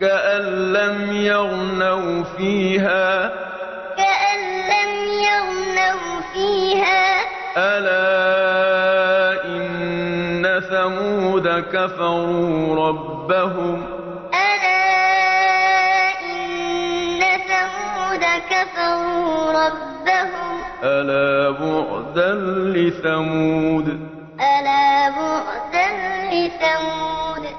كَأَن لَّمْ يَغْنَوْا فِيهَا ۗ. كَأَن لَّمْ يَغْنَوْا فِيهَا ۗ. أَلَا إِنَّ ثَمُودَ كَفَرُوا رَبَّهُمْ ۗ. أَلَا إِنَّ ثَمُودَ كَفَرُوا رَبَّهُمْ ۗ. أَلَا بُعْدًا لِّثَمُودَ. أَلَا بُعْدًا لِّثَمُودَ.